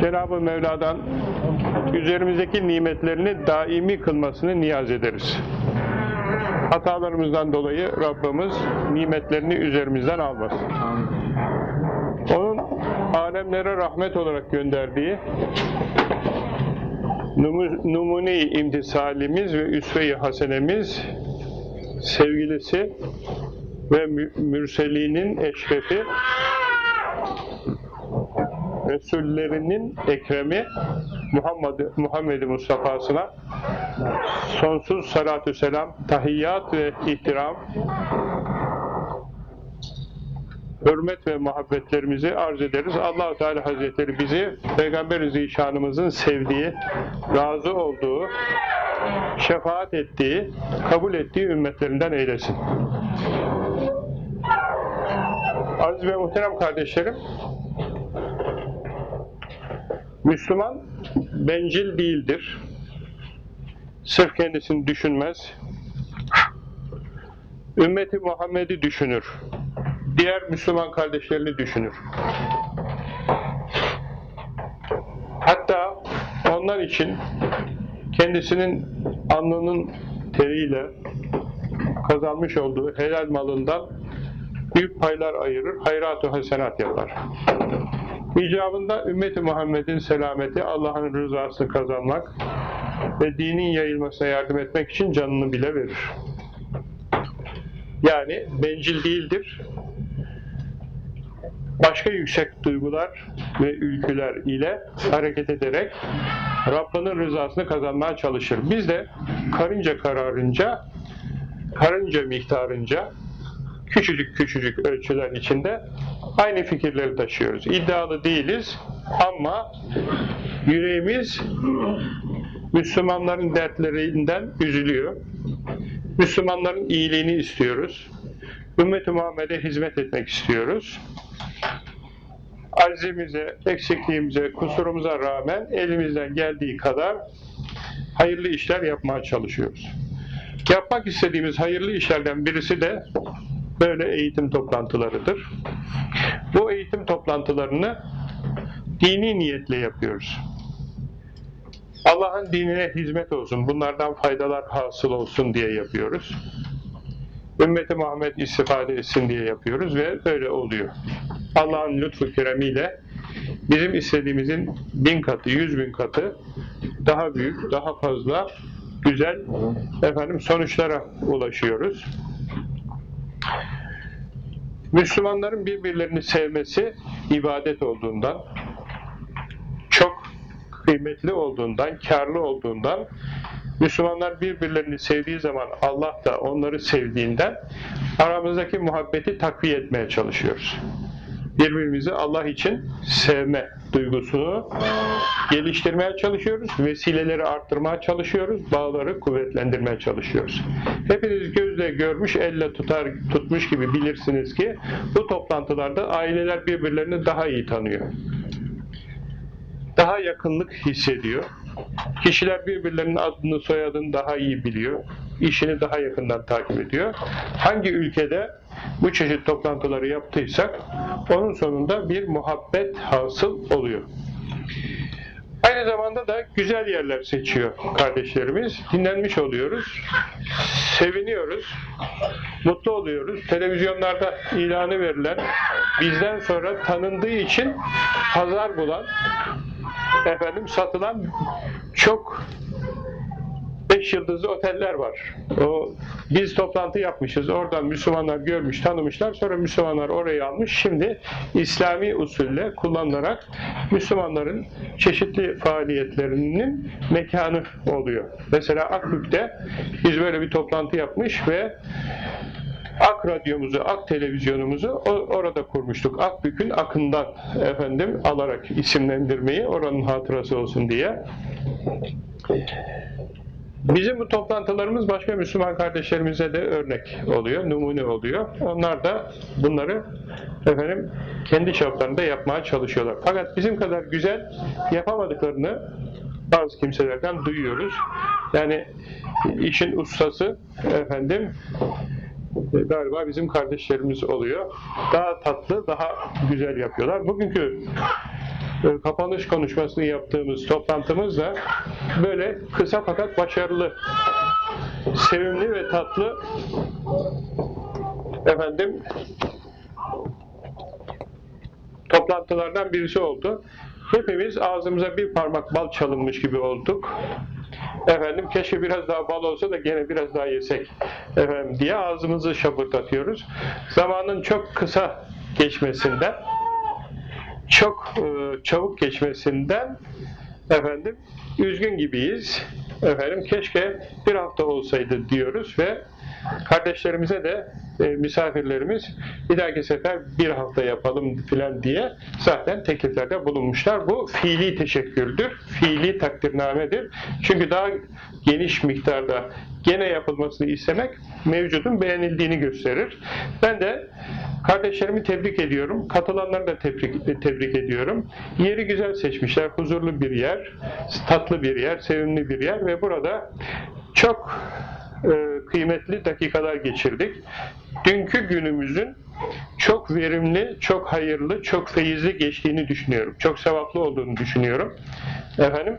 Cenab-ı Mevla'dan üzerimizdeki nimetlerini daimi kılmasını niyaz ederiz. Hatalarımızdan dolayı Rabbimiz nimetlerini üzerimizden almasın. Onun alemlere rahmet olarak gönderdiği numu- numune-i imtisalimiz ve üsve-i hasenemiz sevgilisi ve mü- mürselinin eşrefi Resullerinin ekremi Muhammed Muhammed Mustafa'sına sonsuz salatü selam, tahiyyat ve ihtiram hürmet ve muhabbetlerimizi arz ederiz. Allahu Teala Hazretleri bizi Peygamber-i Zişanımızın sevdiği, razı olduğu, şefaat ettiği, kabul ettiği ümmetlerinden eylesin. Aziz ve muhterem kardeşlerim, Müslüman bencil değildir. Sırf kendisini düşünmez. Ümmeti Muhammed'i düşünür. Diğer Müslüman kardeşlerini düşünür. Hatta onlar için kendisinin alnının teriyle kazanmış olduğu helal malından büyük paylar ayırır, hayrat-ı hasenat yapar. İcabında ümmeti Muhammed'in selameti, Allah'ın rızasını kazanmak ve dinin yayılmasına yardım etmek için canını bile verir. Yani bencil değildir. Başka yüksek duygular ve ülküler ile hareket ederek Rabbinin rızasını kazanmaya çalışır. Biz de karınca kararınca, karınca miktarınca küçücük küçücük ölçüler içinde aynı fikirleri taşıyoruz. İddialı değiliz ama yüreğimiz Müslümanların dertlerinden üzülüyor. Müslümanların iyiliğini istiyoruz. Ümmet-i Muhammed'e hizmet etmek istiyoruz. Aczimize, eksikliğimize, kusurumuza rağmen elimizden geldiği kadar hayırlı işler yapmaya çalışıyoruz. Yapmak istediğimiz hayırlı işlerden birisi de böyle eğitim toplantılarıdır. Bu eğitim toplantılarını dini niyetle yapıyoruz. Allah'ın dinine hizmet olsun, bunlardan faydalar hasıl olsun diye yapıyoruz. Ümmeti Muhammed istifade etsin diye yapıyoruz ve öyle oluyor. Allah'ın lütfu keremiyle bizim istediğimizin bin katı, yüz bin katı daha büyük, daha fazla güzel efendim sonuçlara ulaşıyoruz. Müslümanların birbirlerini sevmesi ibadet olduğundan, çok kıymetli olduğundan, karlı olduğundan, Müslümanlar birbirlerini sevdiği zaman Allah da onları sevdiğinden aramızdaki muhabbeti takviye etmeye çalışıyoruz. Birbirimizi Allah için sevme duygusunu geliştirmeye çalışıyoruz, vesileleri arttırmaya çalışıyoruz, bağları kuvvetlendirmeye çalışıyoruz. Hepiniz gözle görmüş, elle tutar tutmuş gibi bilirsiniz ki bu toplantılarda aileler birbirlerini daha iyi tanıyor. Daha yakınlık hissediyor. Kişiler birbirlerinin adını, soyadını daha iyi biliyor. işini daha yakından takip ediyor. Hangi ülkede bu çeşit toplantıları yaptıysak onun sonunda bir muhabbet hasıl oluyor. Aynı zamanda da güzel yerler seçiyor kardeşlerimiz. Dinlenmiş oluyoruz. Seviniyoruz. Mutlu oluyoruz. Televizyonlarda ilanı verilen, bizden sonra tanındığı için pazar bulan, efendim satılan çok beş yıldızlı oteller var. O biz toplantı yapmışız. Oradan Müslümanlar görmüş, tanımışlar. Sonra Müslümanlar orayı almış. Şimdi İslami usulle kullanılarak Müslümanların çeşitli faaliyetlerinin mekanı oluyor. Mesela Akbük'te biz böyle bir toplantı yapmış ve Ak radyomuzu, Ak televizyonumuzu orada kurmuştuk. Akbük'ün akından efendim alarak isimlendirmeyi oranın hatırası olsun diye. Bizim bu toplantılarımız başka Müslüman kardeşlerimize de örnek oluyor, numune oluyor. Onlar da bunları efendim kendi çaplarında yapmaya çalışıyorlar. Fakat bizim kadar güzel yapamadıklarını bazı kimselerden duyuyoruz. Yani işin ustası efendim galiba bizim kardeşlerimiz oluyor. Daha tatlı, daha güzel yapıyorlar. Bugünkü e, kapanış konuşmasını yaptığımız toplantımız da böyle kısa fakat başarılı, sevimli ve tatlı efendim toplantılardan birisi oldu. Hepimiz ağzımıza bir parmak bal çalınmış gibi olduk. Efendim keşke biraz daha bal olsa da gene biraz daha yesek efendim diye ağzımızı şapırdatıyoruz. Zamanın çok kısa geçmesinden çok e, çabuk geçmesinden efendim üzgün gibiyiz. Efendim keşke bir hafta olsaydı diyoruz ve kardeşlerimize de e, misafirlerimiz bir dahaki sefer bir hafta yapalım filan diye zaten tekliflerde bulunmuşlar. Bu fiili teşekkürdür, fiili takdirnamedir. Çünkü daha geniş miktarda gene yapılmasını istemek mevcudun beğenildiğini gösterir. Ben de kardeşlerimi tebrik ediyorum, katılanları da tebrik, tebrik ediyorum. Yeri güzel seçmişler, huzurlu bir yer, tatlı bir yer, sevimli bir yer ve burada çok e, kıymetli dakikalar geçirdik. Dünkü günümüzün çok verimli, çok hayırlı, çok feyizli geçtiğini düşünüyorum. Çok sevaplı olduğunu düşünüyorum. Efendim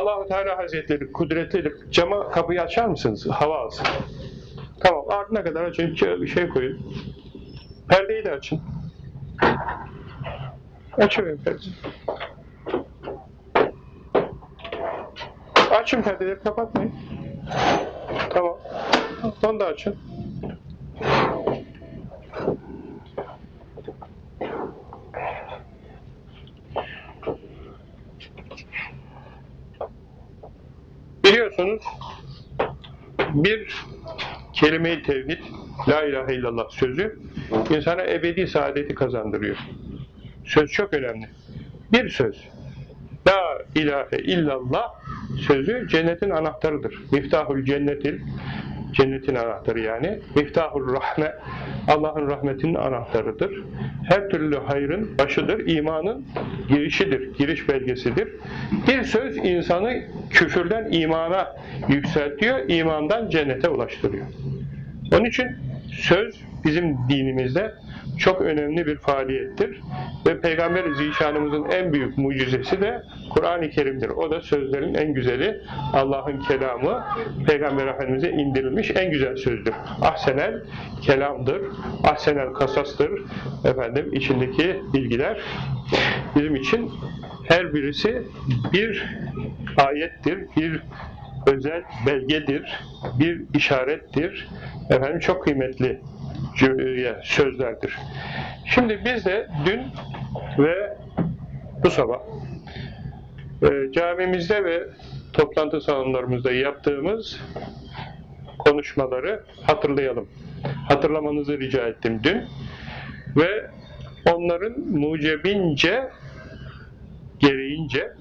Allahu Teala Hazretleri kudretlidir. Cama kapıyı açar mısınız? Hava alsın. Tamam, ardına kadar açın, şey koyun. Perdeyi de açın. Açıverin perdeyi. Açın perdeleri, kapatmayın. Tamam. Onu da açın. Biliyorsunuz bir kelime-i tevhid, la ilahe illallah sözü insana ebedi saadeti kazandırıyor. Söz çok önemli. Bir söz. La ilahe illallah sözü cennetin anahtarıdır. Miftahul cennetil cennetin anahtarı yani. Miftahul rahme Allah'ın rahmetinin anahtarıdır. Her türlü hayrın başıdır. imanın girişidir. Giriş belgesidir. Bir söz insanı küfürden imana yükseltiyor. imandan cennete ulaştırıyor. Onun için söz bizim dinimizde çok önemli bir faaliyettir. Ve Peygamber-i Zişanımızın en büyük mucizesi de Kur'an-ı Kerim'dir. O da sözlerin en güzeli. Allah'ın kelamı Peygamber Efendimiz'e indirilmiş en güzel sözdür. Ahsenel kelamdır. Ahsenel kasastır. Efendim içindeki bilgiler bizim için her birisi bir ayettir, bir özel belgedir, bir işarettir. Efendim çok kıymetli sözlerdir. Şimdi biz de dün ve bu sabah e, camimizde ve toplantı salonlarımızda yaptığımız konuşmaları hatırlayalım. Hatırlamanızı rica ettim dün. Ve onların mucebince, gereğince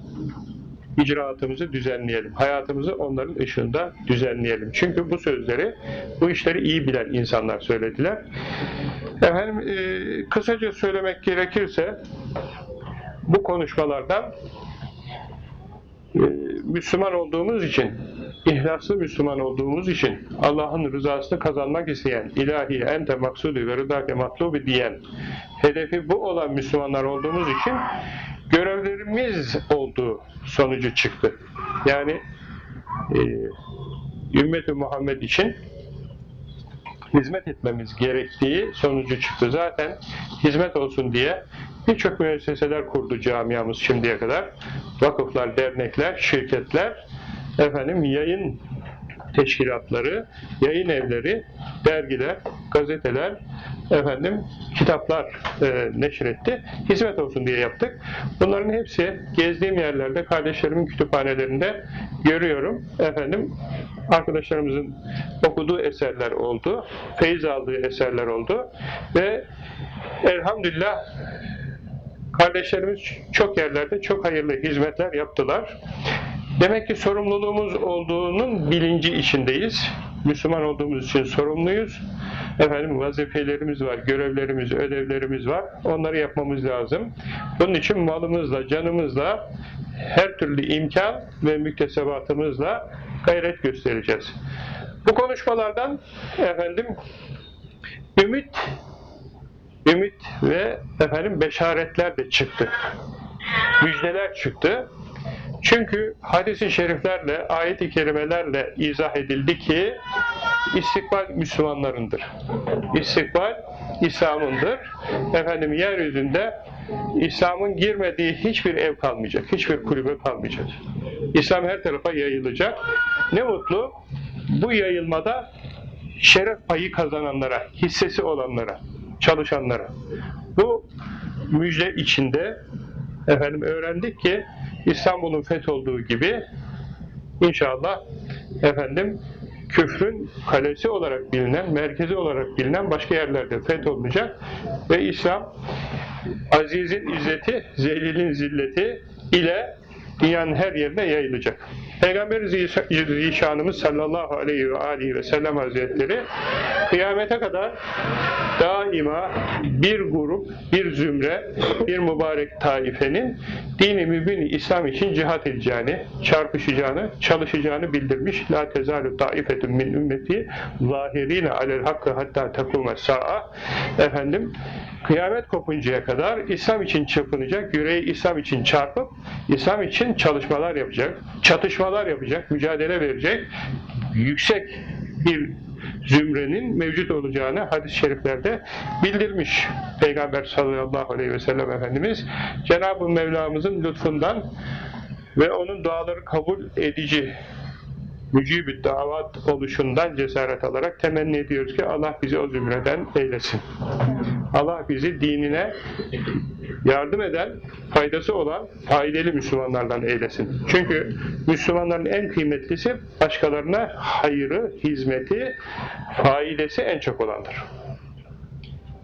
icraatımızı düzenleyelim. Hayatımızı onların ışığında düzenleyelim. Çünkü bu sözleri, bu işleri iyi bilen insanlar söylediler. Efendim, e, kısaca söylemek gerekirse bu konuşmalardan e, Müslüman olduğumuz için, ihlaslı Müslüman olduğumuz için, Allah'ın rızasını kazanmak isteyen, ilahi ente maksudu ve rıdake matlubi diyen, hedefi bu olan Müslümanlar olduğumuz için görevlerimiz olduğu sonucu çıktı. Yani e, ümmet Muhammed için hizmet etmemiz gerektiği sonucu çıktı. Zaten hizmet olsun diye birçok müesseseler kurdu camiamız şimdiye kadar. Vakıflar, dernekler, şirketler, efendim yayın teşkilatları, yayın evleri, dergiler, gazeteler, efendim kitaplar e, neşretti. Hizmet olsun diye yaptık. Bunların hepsi gezdiğim yerlerde, kardeşlerimin kütüphanelerinde görüyorum. Efendim arkadaşlarımızın okuduğu eserler oldu, feyiz aldığı eserler oldu ve elhamdülillah kardeşlerimiz çok yerlerde çok hayırlı hizmetler yaptılar. Demek ki sorumluluğumuz olduğunun bilinci içindeyiz. Müslüman olduğumuz için sorumluyuz. Efendim vazifelerimiz var, görevlerimiz, ödevlerimiz var. Onları yapmamız lazım. Bunun için malımızla, canımızla, her türlü imkan ve müktesebatımızla gayret göstereceğiz. Bu konuşmalardan efendim ümit ümit ve efendim beşaretler de çıktı. Müjdeler çıktı. Çünkü hadis-i şeriflerle, ayet-i kerimelerle izah edildi ki istikbal Müslümanlarındır. İstikbal İslam'ındır. Efendim yeryüzünde İslam'ın girmediği hiçbir ev kalmayacak, hiçbir kulübe kalmayacak. İslam her tarafa yayılacak. Ne mutlu bu yayılmada şeref payı kazananlara, hissesi olanlara, çalışanlara. Bu müjde içinde efendim öğrendik ki İstanbul'un fetholduğu gibi inşallah efendim küfrün kalesi olarak bilinen, merkezi olarak bilinen başka yerlerde fetholunacak ve İslam azizin izzeti, zelilin zilleti ile dünyanın her yerine yayılacak. Peygamber Zişanımız sallallahu aleyhi ve aleyhi ve sellem hazretleri kıyamete kadar daima bir grup, bir zümre, bir mübarek taifenin dini mübin İslam için cihat edeceğini, çarpışacağını, çalışacağını bildirmiş. La tezalu taifetun min ümmeti zahirine alel hakkı hatta takume sa'a efendim kıyamet kopuncaya kadar İslam için çırpınacak, yüreği İslam için çarpıp İslam için çalışmalar yapacak, çatışmalar yapacak, mücadele verecek yüksek bir zümrenin mevcut olacağını hadis-i şeriflerde bildirmiş Peygamber sallallahu aleyhi ve sellem Efendimiz. Cenab-ı Mevlamızın lütfundan ve onun duaları kabul edici mücib davat oluşundan cesaret alarak temenni ediyoruz ki Allah bizi o zümreden eylesin. Allah bizi dinine yardım eden, faydası olan faydalı Müslümanlardan eylesin. Çünkü Müslümanların en kıymetlisi başkalarına hayrı, hizmeti, faidesi en çok olandır.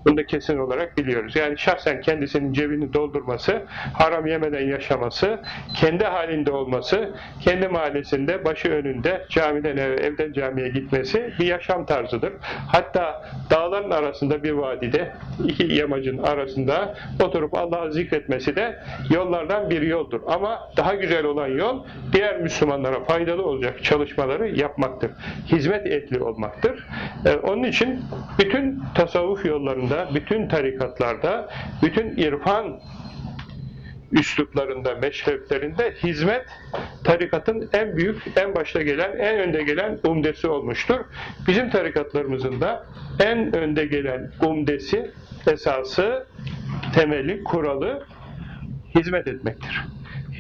Bunu da kesin olarak biliyoruz. Yani şahsen kendisinin cebini doldurması, haram yemeden yaşaması, kendi halinde olması, kendi mahallesinde, başı önünde, camiden eve, evden camiye gitmesi bir yaşam tarzıdır. Hatta dağların arasında bir vadide, iki yamacın arasında oturup Allah'ı zikretmesi de yollardan bir yoldur. Ama daha güzel olan yol, diğer Müslümanlara faydalı olacak çalışmaları yapmaktır. Hizmet etli olmaktır. Ee, onun için bütün tasavvuf yollarında tarikatlarda, bütün tarikatlarda, bütün irfan üsluplarında, meşreplerinde hizmet tarikatın en büyük, en başta gelen, en önde gelen umdesi olmuştur. Bizim tarikatlarımızın da en önde gelen umdesi, esası, temeli, kuralı hizmet etmektir.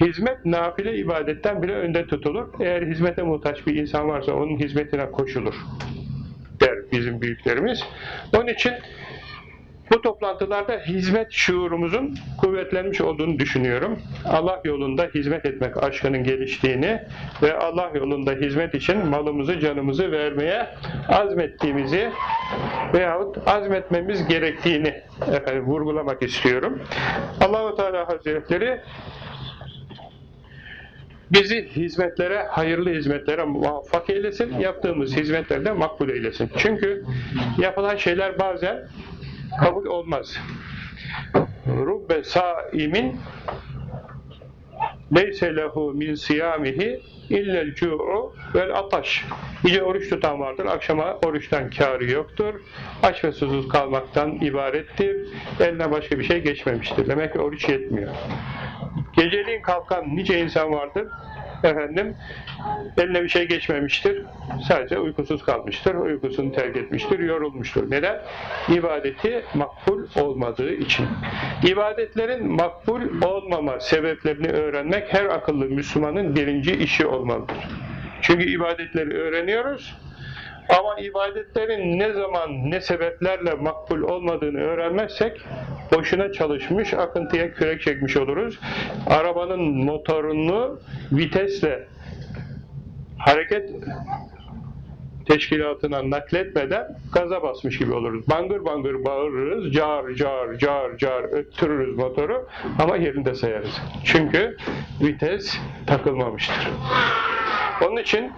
Hizmet nafile ibadetten bile önde tutulur. Eğer hizmete muhtaç bir insan varsa onun hizmetine koşulur der bizim büyüklerimiz. Onun için bu toplantılarda hizmet şuurumuzun kuvvetlenmiş olduğunu düşünüyorum. Allah yolunda hizmet etmek aşkının geliştiğini ve Allah yolunda hizmet için malımızı, canımızı vermeye azmettiğimizi veyahut azmetmemiz gerektiğini efendim, vurgulamak istiyorum. Allahu Teala Hazretleri bizi hizmetlere, hayırlı hizmetlere muvaffak eylesin, yaptığımız hizmetlerde makbul eylesin. Çünkü yapılan şeyler bazen kabul olmaz. Rubbe saimin leyse lehu min siyamihi illel cu'u vel ataş. Gece oruç tutan vardır, akşama oruçtan kârı yoktur. Aç ve susuz kalmaktan ibarettir. Eline başka bir şey geçmemiştir. Demek ki oruç yetmiyor. Geceliğin kalkan nice insan vardır, efendim eline bir şey geçmemiştir. Sadece uykusuz kalmıştır. Uykusunu terk etmiştir. Yorulmuştur. Neden? İbadeti makbul olmadığı için. İbadetlerin makbul olmama sebeplerini öğrenmek her akıllı Müslümanın birinci işi olmalıdır. Çünkü ibadetleri öğreniyoruz. Ama ibadetlerin ne zaman, ne sebeplerle makbul olmadığını öğrenmezsek boşuna çalışmış, akıntıya kürek çekmiş oluruz. Arabanın motorunu vitesle hareket teşkilatına nakletmeden gaza basmış gibi oluruz. Bangır bangır bağırırız, car car car car öttürürüz motoru ama yerinde sayarız. Çünkü vites takılmamıştır. Onun için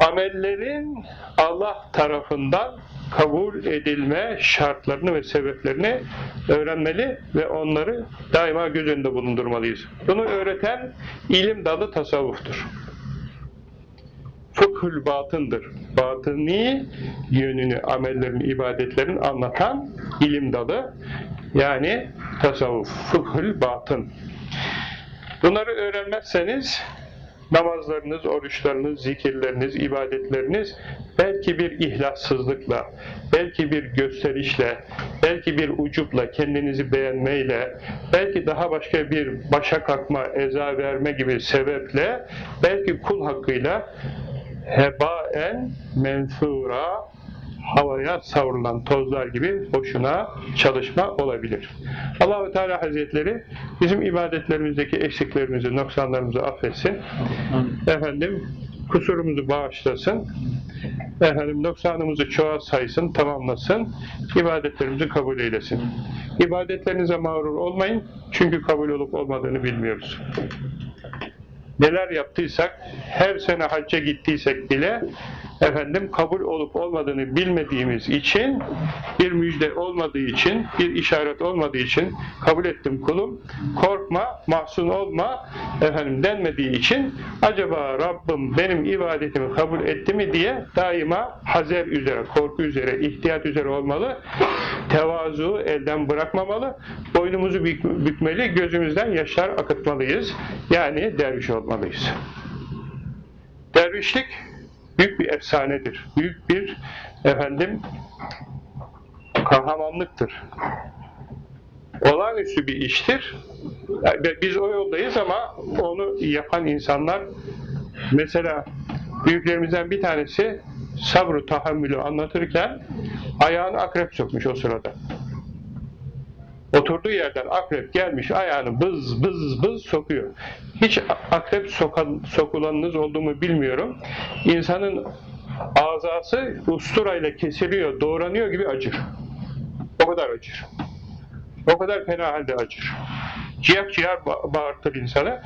amellerin Allah tarafından kabul edilme şartlarını ve sebeplerini öğrenmeli ve onları daima göz önünde bulundurmalıyız. Bunu öğreten ilim dalı tasavvuftur. Fıkh fıkhül batındır. Batıni yönünü, amellerin, ibadetlerin anlatan ilim dalı. Yani tasavvuf, fıkhül batın. Bunları öğrenmezseniz namazlarınız, oruçlarınız, zikirleriniz, ibadetleriniz belki bir ihlassızlıkla, belki bir gösterişle, belki bir ucupla, kendinizi beğenmeyle, belki daha başka bir başa kalkma, eza verme gibi sebeple, belki kul hakkıyla hebaen mensura havaya savrulan tozlar gibi boşuna çalışma olabilir. Allahu Teala Hazretleri bizim ibadetlerimizdeki eksiklerimizi, noksanlarımızı affetsin. Efendim kusurumuzu bağışlasın. Efendim noksanımızı çoğa saysın, tamamlasın. ibadetlerimizi kabul eylesin. İbadetlerinize mağrur olmayın. Çünkü kabul olup olmadığını bilmiyoruz. Neler yaptıysak, her sene hacca gittiysek bile efendim kabul olup olmadığını bilmediğimiz için bir müjde olmadığı için bir işaret olmadığı için kabul ettim kulum. Korkma mahzun olma efendim denmediği için acaba Rabbim benim ibadetimi kabul etti mi diye daima hazer üzere korku üzere ihtiyat üzere olmalı. Tevazu elden bırakmamalı. Boynumuzu bükmeli gözümüzden yaşlar akıtmalıyız. Yani derviş olmalıyız. Dervişlik büyük bir efsanedir. Büyük bir efendim kahramanlıktır. Olağanüstü bir iştir. Biz o yoldayız ama onu yapan insanlar mesela büyüklerimizden bir tanesi sabrı tahammülü anlatırken ayağını akrep sokmuş o sırada. Oturduğu yerden akrep gelmiş ayağını bız bız bız sokuyor. Hiç akrep sokan, sokulanınız olduğumu bilmiyorum. İnsanın azası usturayla kesiliyor, doğranıyor gibi acır. O kadar acır. O kadar fena halde acır. Ciyak ciğer bağırtır insanı.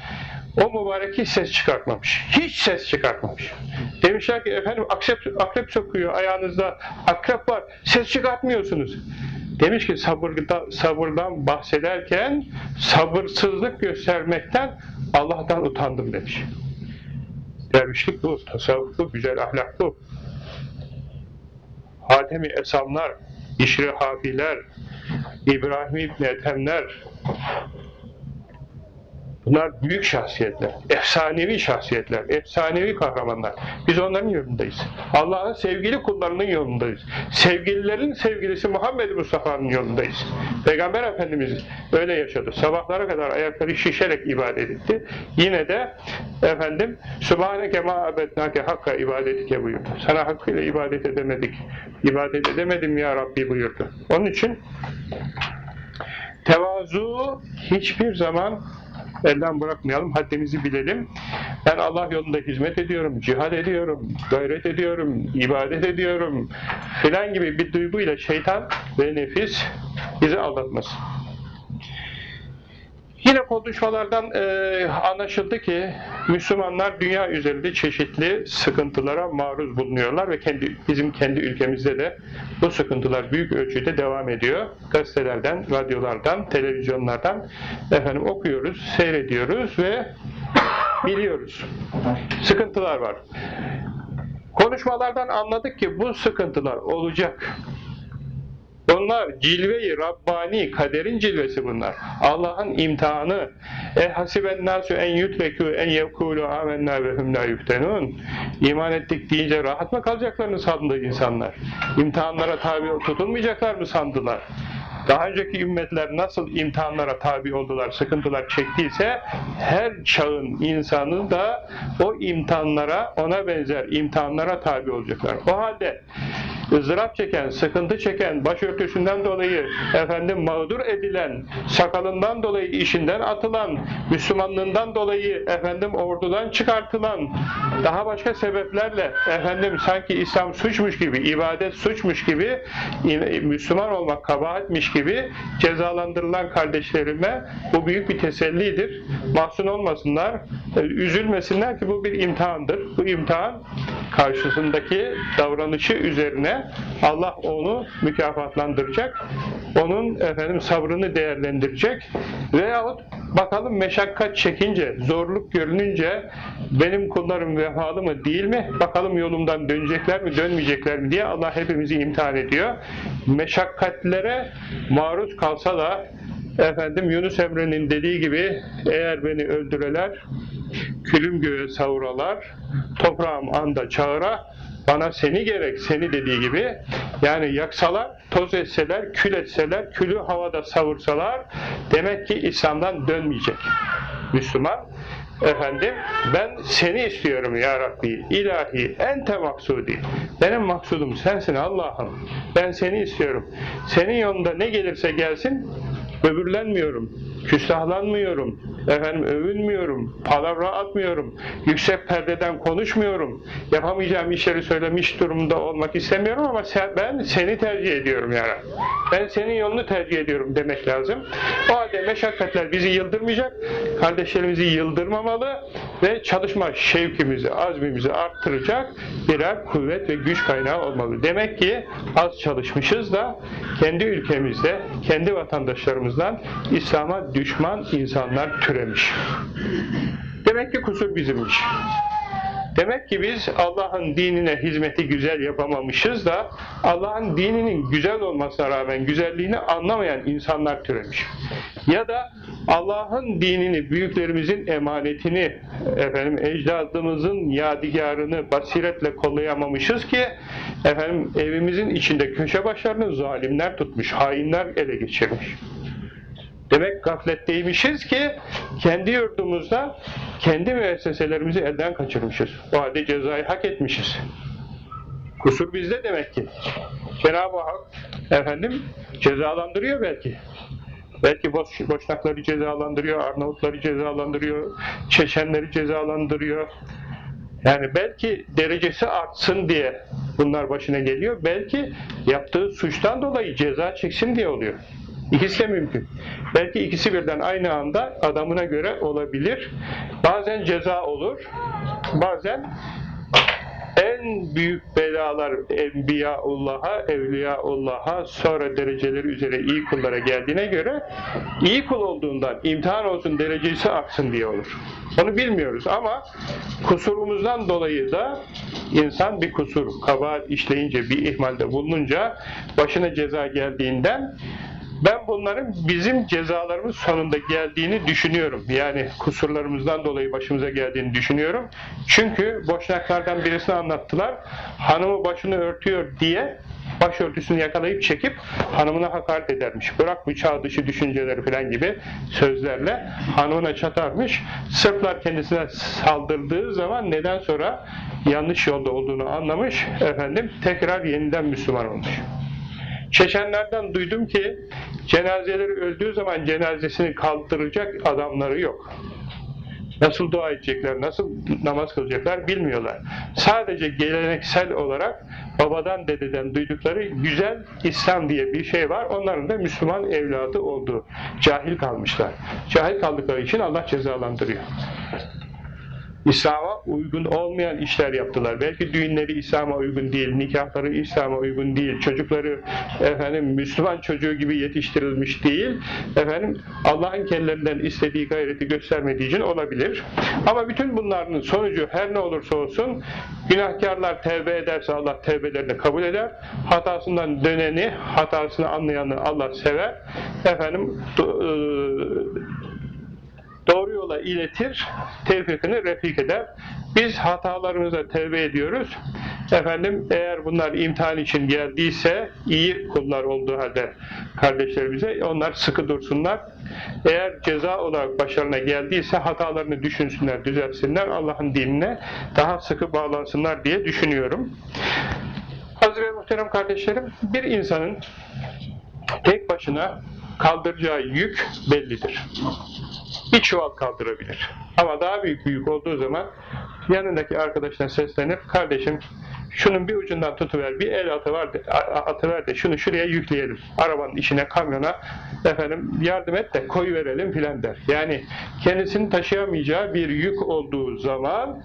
O mübarek hiç ses çıkartmamış. Hiç ses çıkartmamış. Demişler ki efendim akrep, akrep sokuyor ayağınızda. Akrep var. Ses çıkartmıyorsunuz. Demiş ki sabırda, sabırdan bahsederken sabırsızlık göstermekten Allah'tan utandım demiş. Dervişlik bu, tasavvuf bu, güzel ahlak bu. Hatemi Esamlar, İşri Hafiler, İbrahim İbni Ethemler, Bunlar büyük şahsiyetler, efsanevi şahsiyetler, efsanevi kahramanlar. Biz onların yolundayız. Allah'ın sevgili kullarının yolundayız. Sevgililerin sevgilisi Muhammed Mustafa'nın yolundayız. Peygamber Efendimiz öyle yaşadı. Sabahlara kadar ayakları şişerek ibadet etti. Yine de efendim Subhaneke ma abednake hakka ibadetike buyurdu. Sana hakkıyla ibadet edemedik. İbadet edemedim ya Rabbi buyurdu. Onun için tevazu hiçbir zaman elden bırakmayalım, haddimizi bilelim. Ben Allah yolunda hizmet ediyorum, cihad ediyorum, gayret ediyorum, ibadet ediyorum filan gibi bir duyguyla şeytan ve nefis bizi aldatmasın. Yine konuşmalardan e, anlaşıldı ki Müslümanlar dünya üzerinde çeşitli sıkıntılara maruz bulunuyorlar ve kendi bizim kendi ülkemizde de bu sıkıntılar büyük ölçüde devam ediyor. Gazetelerden, radyolardan, televizyonlardan efendim okuyoruz, seyrediyoruz ve biliyoruz. Sıkıntılar var. Konuşmalardan anladık ki bu sıkıntılar olacak. Bunlar cilve-i Rabbani, kaderin cilvesi bunlar. Allah'ın imtihanı. E hasiben nasu en yutreku en yekulu amennâ ve hum la yuftenun. İman ettik deyince rahat mı kalacaklarını sandı insanlar? İmtihanlara tabi tutulmayacaklar mı sandılar? Daha önceki ümmetler nasıl imtihanlara tabi oldular, sıkıntılar çektiyse her çağın insanı da o imtihanlara, ona benzer imtihanlara tabi olacaklar. O halde ızdırap çeken, sıkıntı çeken, başörtüsünden dolayı efendim mağdur edilen, sakalından dolayı işinden atılan, Müslümanlığından dolayı efendim ordudan çıkartılan, daha başka sebeplerle efendim sanki İslam suçmuş gibi, ibadet suçmuş gibi, Müslüman olmak kabahatmiş gibi cezalandırılan kardeşlerime bu büyük bir tesellidir. Mahzun olmasınlar, üzülmesinler ki bu bir imtihandır. Bu imtihan karşısındaki davranışı üzerine Allah onu mükafatlandıracak. Onun efendim sabrını değerlendirecek. Veyahut bakalım meşakkat çekince, zorluk görününce benim kullarım vefalı mı değil mi? Bakalım yolumdan dönecekler mi, dönmeyecekler mi diye Allah hepimizi imtihan ediyor. Meşakkatlere maruz kalsa da efendim Yunus Emre'nin dediği gibi eğer beni öldüreler külüm göğe savuralar toprağım anda çağıra bana seni gerek seni dediği gibi. Yani yaksalar toz etseler kül etseler külü havada savursalar demek ki İslam'dan dönmeyecek. Müslüman efendim ben seni istiyorum ya Rabbi ilahi ente maksudi. Benim maksudum sensin Allah'ım ben seni istiyorum. Senin yolunda ne gelirse gelsin böbürlenmiyorum küstahlanmıyorum. Efendim övünmüyorum. Palavra atmıyorum. Yüksek perdeden konuşmuyorum. Yapamayacağım işleri söylemiş durumda olmak istemiyorum ama sen, ben seni tercih ediyorum ya Rabbi. Ben senin yolunu tercih ediyorum demek lazım. O halde meşakkatler bizi yıldırmayacak. Kardeşlerimizi yıldırmamalı ve çalışma şevkimizi, azmimizi arttıracak birer kuvvet ve güç kaynağı olmalı. Demek ki az çalışmışız da kendi ülkemizde, kendi vatandaşlarımızdan İslam'a düşman insanlar türemiş. Demek ki kusur bizimmiş. Demek ki biz Allah'ın dinine hizmeti güzel yapamamışız da Allah'ın dininin güzel olmasına rağmen güzelliğini anlamayan insanlar türemiş. Ya da Allah'ın dinini, büyüklerimizin emanetini, efendim ecdadımızın yadigarını basiretle kollayamamışız ki efendim evimizin içinde köşe başlarını zalimler tutmuş, hainler ele geçirmiş. Demek gafletteymişiz ki kendi yurdumuzda kendi müesseselerimizi elden kaçırmışız. O halde cezayı hak etmişiz. Kusur bizde demek ki. Cenab-ı Hak efendim cezalandırıyor belki. Belki Boş, Boşnakları cezalandırıyor, Arnavutları cezalandırıyor, Çeçenleri cezalandırıyor. Yani belki derecesi artsın diye bunlar başına geliyor. Belki yaptığı suçtan dolayı ceza çeksin diye oluyor. İkisi de mümkün. Belki ikisi birden aynı anda adamına göre olabilir. Bazen ceza olur, bazen en büyük belalar Enbiyaullah'a, Evliyaullah'a, sonra dereceleri üzere iyi kullara geldiğine göre iyi kul olduğundan imtihan olsun derecesi artsın diye olur. Onu bilmiyoruz ama kusurumuzdan dolayı da insan bir kusur, kabahat işleyince, bir ihmalde bulununca başına ceza geldiğinden ben bunların bizim cezalarımız sonunda geldiğini düşünüyorum. Yani kusurlarımızdan dolayı başımıza geldiğini düşünüyorum. Çünkü boşnaklardan birisini anlattılar. Hanımı başını örtüyor diye başörtüsünü yakalayıp çekip hanımına hakaret edermiş. Bırak bu çağ dışı düşünceleri falan gibi sözlerle hanımına çatarmış. Sırplar kendisine saldırdığı zaman neden sonra yanlış yolda olduğunu anlamış. Efendim tekrar yeniden Müslüman olmuş. Çeçenlerden duydum ki cenazeleri öldüğü zaman cenazesini kaldıracak adamları yok. Nasıl dua edecekler, nasıl namaz kılacaklar bilmiyorlar. Sadece geleneksel olarak babadan dededen duydukları güzel İslam diye bir şey var. Onların da Müslüman evladı olduğu. Cahil kalmışlar. Cahil kaldıkları için Allah cezalandırıyor. İslam'a uygun olmayan işler yaptılar. Belki düğünleri İslam'a uygun değil, nikahları İslam'a uygun değil, çocukları efendim Müslüman çocuğu gibi yetiştirilmiş değil. Efendim Allah'ın kendilerinden istediği gayreti göstermediği için olabilir. Ama bütün bunların sonucu her ne olursa olsun günahkarlar tevbe ederse Allah tevbelerini kabul eder. Hatasından döneni, hatasını anlayanı Allah sever. Efendim doğru yola iletir, tevfikini refik eder. Biz hatalarımıza tevbe ediyoruz. Efendim eğer bunlar imtihan için geldiyse iyi kullar olduğu halde kardeşlerimize onlar sıkı dursunlar. Eğer ceza olarak başlarına geldiyse hatalarını düşünsünler, düzeltsinler. Allah'ın dinine daha sıkı bağlansınlar diye düşünüyorum. Ve muhterem kardeşlerim, bir insanın tek başına kaldıracağı yük bellidir bir çuval kaldırabilir. Ama daha büyük büyük olduğu zaman yanındaki arkadaşına seslenip kardeşim şunun bir ucundan tutuver, bir el atı var de, atıver de şunu şuraya yükleyelim. Arabanın içine, kamyona efendim yardım et de koy verelim filan der. Yani kendisini taşıyamayacağı bir yük olduğu zaman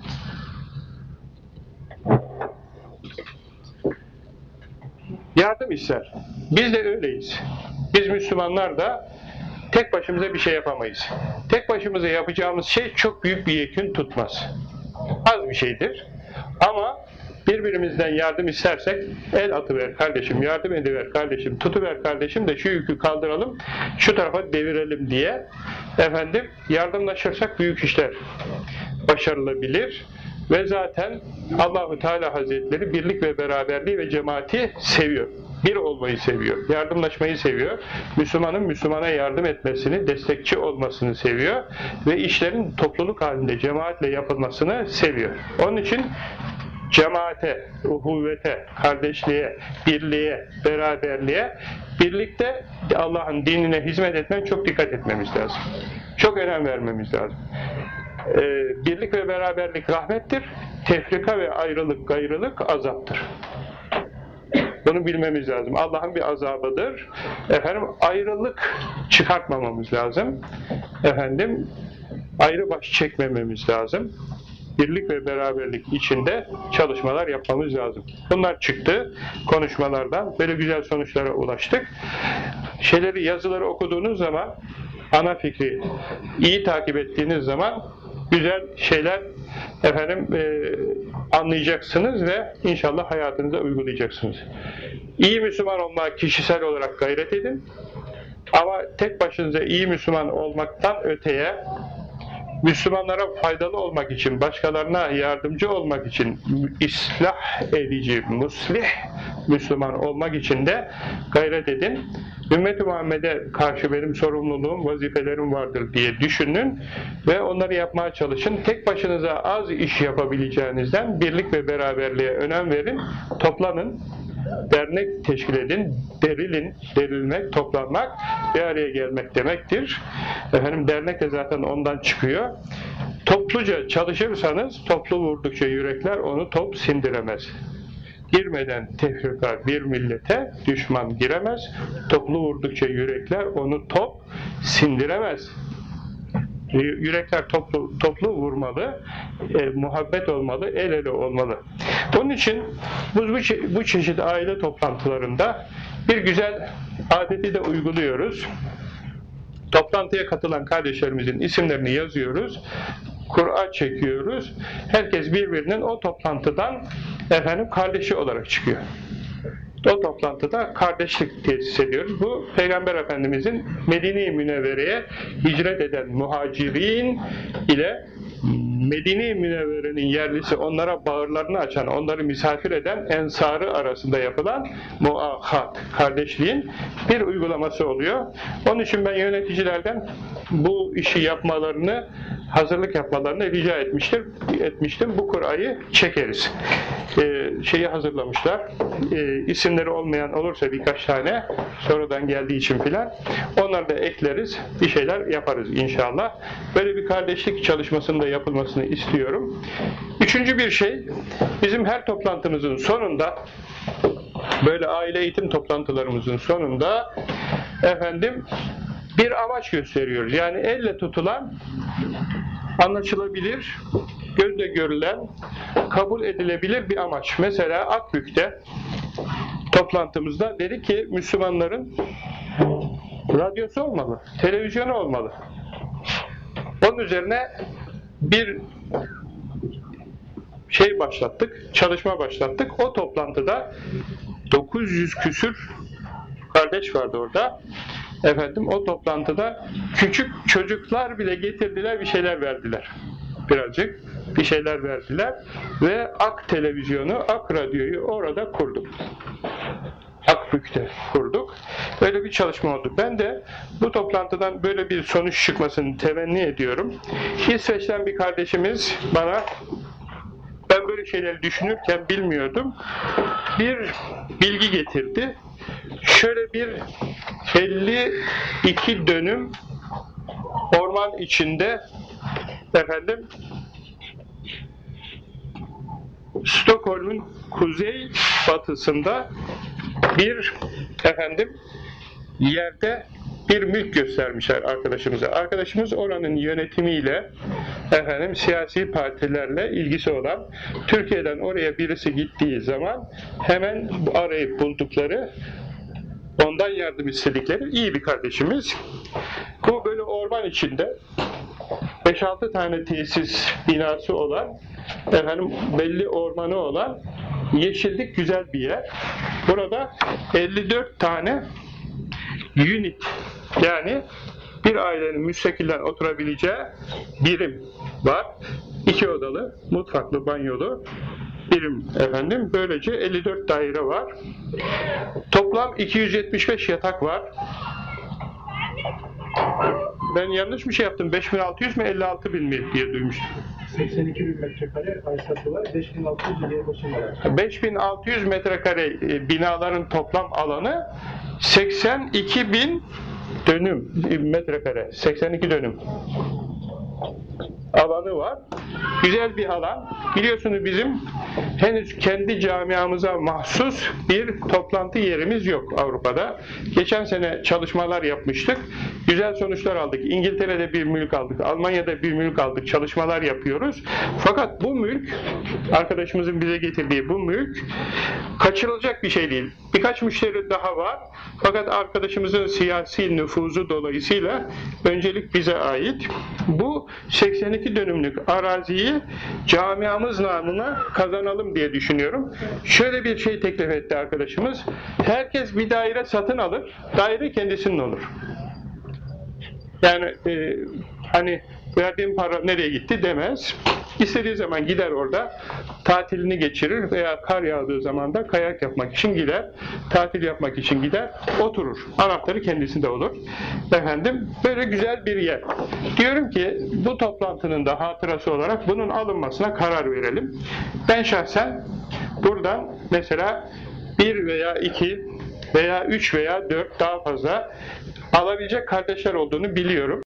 yardım ister. Biz de öyleyiz. Biz Müslümanlar da tek başımıza bir şey yapamayız. Tek başımıza yapacağımız şey çok büyük bir yekün tutmaz. Az bir şeydir. Ama birbirimizden yardım istersek el atıver kardeşim, yardım ediver kardeşim, tutuver kardeşim de şu yükü kaldıralım, şu tarafa devirelim diye efendim yardımlaşırsak büyük işler başarılabilir ve zaten Allahu Teala Hazretleri birlik ve beraberliği ve cemaati seviyor. Bir olmayı seviyor, yardımlaşmayı seviyor. Müslümanın Müslümana yardım etmesini, destekçi olmasını seviyor ve işlerin topluluk halinde cemaatle yapılmasını seviyor. Onun için cemaate, uhuvvete, kardeşliğe, birliğe, beraberliğe, birlikte Allah'ın dinine hizmet etmeye çok dikkat etmemiz lazım. Çok önem vermemiz lazım. Ee, birlik ve beraberlik rahmettir, tefrika ve ayrılık, gayrılık azaptır. Bunu bilmemiz lazım. Allah'ın bir azabıdır. Efendim ayrılık çıkartmamamız lazım. Efendim ayrı baş çekmememiz lazım birlik ve beraberlik içinde çalışmalar yapmamız lazım. Bunlar çıktı konuşmalardan. Böyle güzel sonuçlara ulaştık. Şeyleri, yazıları okuduğunuz zaman ana fikri iyi takip ettiğiniz zaman güzel şeyler efendim e, anlayacaksınız ve inşallah hayatınıza uygulayacaksınız. İyi Müslüman olmak kişisel olarak gayret edin. Ama tek başınıza iyi Müslüman olmaktan öteye Müslümanlara faydalı olmak için, başkalarına yardımcı olmak için, islah edici, muslih Müslüman olmak için de gayret edin. Ümmet-i Muhammed'e karşı benim sorumluluğum, vazifelerim vardır diye düşünün ve onları yapmaya çalışın. Tek başınıza az iş yapabileceğinizden birlik ve beraberliğe önem verin, toplanın, dernek teşkil edin, derilin, derilmek, toplanmak, bir araya gelmek demektir. Efendim dernek de zaten ondan çıkıyor. Topluca çalışırsanız, toplu vurdukça yürekler onu top sindiremez. Girmeden tefrika bir millete düşman giremez, toplu vurdukça yürekler onu top sindiremez. Yürekler toplu, toplu vurmalı, e, muhabbet olmalı, el ele olmalı. Onun için bu, bu, bu çeşit aile toplantılarında bir güzel adeti de uyguluyoruz. Toplantıya katılan kardeşlerimizin isimlerini yazıyoruz. Kur'a çekiyoruz. Herkes birbirinin o toplantıdan efendim kardeşi olarak çıkıyor. O toplantıda kardeşlik tesis ediyoruz. Bu Peygamber Efendimizin Medine-i Münevvere'ye hicret eden muhacirin ile Medine-i yerlisi onlara bağırlarını açan, onları misafir eden ensarı arasında yapılan muahat, kardeşliğin bir uygulaması oluyor. Onun için ben yöneticilerden bu işi yapmalarını, hazırlık yapmalarını rica etmiştir, etmiştim. Bu Kur'a'yı çekeriz. Ee, şeyi hazırlamışlar. Ee, isimleri olmayan olursa birkaç tane sonradan geldiği için filan onları da ekleriz. Bir şeyler yaparız inşallah. Böyle bir kardeşlik çalışmasında yapılmasını istiyorum. Üçüncü bir şey, bizim her toplantımızın sonunda böyle aile eğitim toplantılarımızın sonunda efendim bir amaç gösteriyoruz. Yani elle tutulan anlaşılabilir, gözle görülen, kabul edilebilir bir amaç. Mesela Akbük'te toplantımızda dedi ki Müslümanların radyosu olmalı, televizyonu olmalı. Onun üzerine bir şey başlattık, çalışma başlattık. O toplantıda 900 küsür kardeş vardı orada. Efendim o toplantıda küçük çocuklar bile getirdiler bir şeyler verdiler. Birazcık bir şeyler verdiler ve Ak televizyonu, Ak radyoyu orada kurduk. Akbük'te kurduk. Böyle bir çalışma oldu. Ben de bu toplantıdan böyle bir sonuç çıkmasını temenni ediyorum. İsveç'ten bir kardeşimiz bana ben böyle şeyleri düşünürken bilmiyordum. Bir bilgi getirdi. Şöyle bir 52 dönüm orman içinde efendim Stockholm'un kuzey batısında bir efendim yerde bir mülk göstermişler arkadaşımıza. Arkadaşımız oranın yönetimiyle efendim siyasi partilerle ilgisi olan Türkiye'den oraya birisi gittiği zaman hemen arayıp buldukları ondan yardım istedikleri iyi bir kardeşimiz. Bu böyle orman içinde 5-6 tane tesis binası olan efendim belli ormanı olan yeşillik güzel bir yer. Burada 54 tane unit yani bir ailenin müstakilden oturabileceği birim var. İki odalı, mutfaklı, banyolu birim efendim. Böylece 54 daire var. Toplam 275 yatak var. Ben yanlış bir şey yaptım. 5600 mi 56 bin mi diye duymuştum. 82 bin metrekare arsası var. 5600 liraya başım var. 5600 metrekare e, binaların toplam alanı 82 bin dönüm metrekare. 82 dönüm alanı var. Güzel bir alan. Biliyorsunuz bizim henüz kendi camiamıza mahsus bir toplantı yerimiz yok Avrupa'da. Geçen sene çalışmalar yapmıştık. Güzel sonuçlar aldık. İngiltere'de bir mülk aldık. Almanya'da bir mülk aldık. Çalışmalar yapıyoruz. Fakat bu mülk arkadaşımızın bize getirdiği bu mülk kaçırılacak bir şey değil. Birkaç müşteri daha var. Fakat arkadaşımızın siyasi nüfuzu dolayısıyla öncelik bize ait. Bu 82 dönümlük araziyi camiamız namına kazanalım diye düşünüyorum. Şöyle bir şey teklif etti arkadaşımız. Herkes bir daire satın alır. Daire kendisinin olur. Yani e, hani verdiğim para nereye gitti demez. İstediği zaman gider orada tatilini geçirir veya kar yağdığı zaman da kayak yapmak için gider, tatil yapmak için gider, oturur. Anahtarı kendisinde olur. Efendim böyle güzel bir yer. Diyorum ki bu toplantının da hatırası olarak bunun alınmasına karar verelim. Ben şahsen buradan mesela bir veya iki veya üç veya dört daha fazla alabilecek kardeşler olduğunu biliyorum.